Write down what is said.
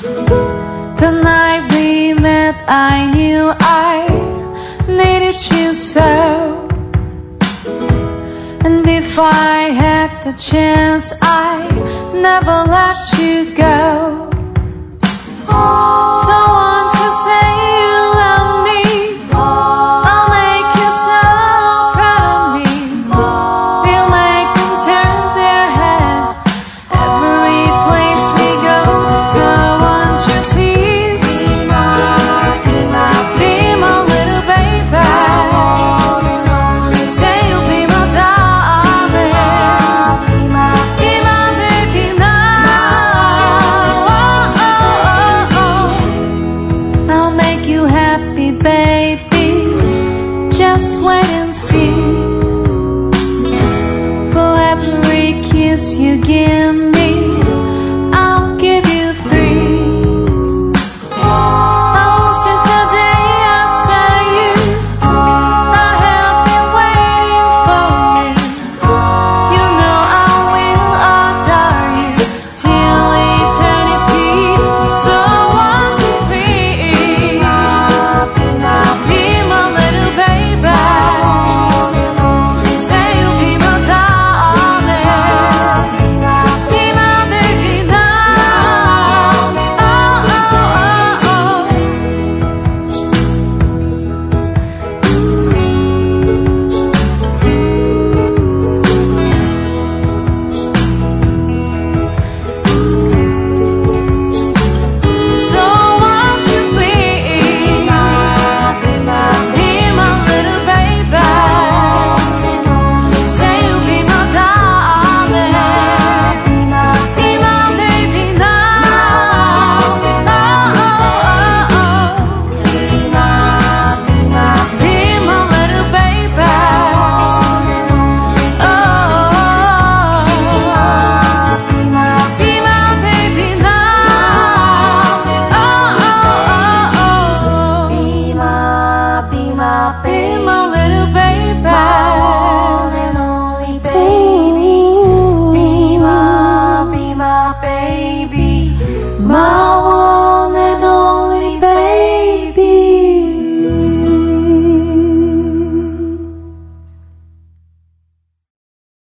The night we met, I knew I needed you so. And if I had the chance, I never let you go. make you happy, baby. Just wait and see.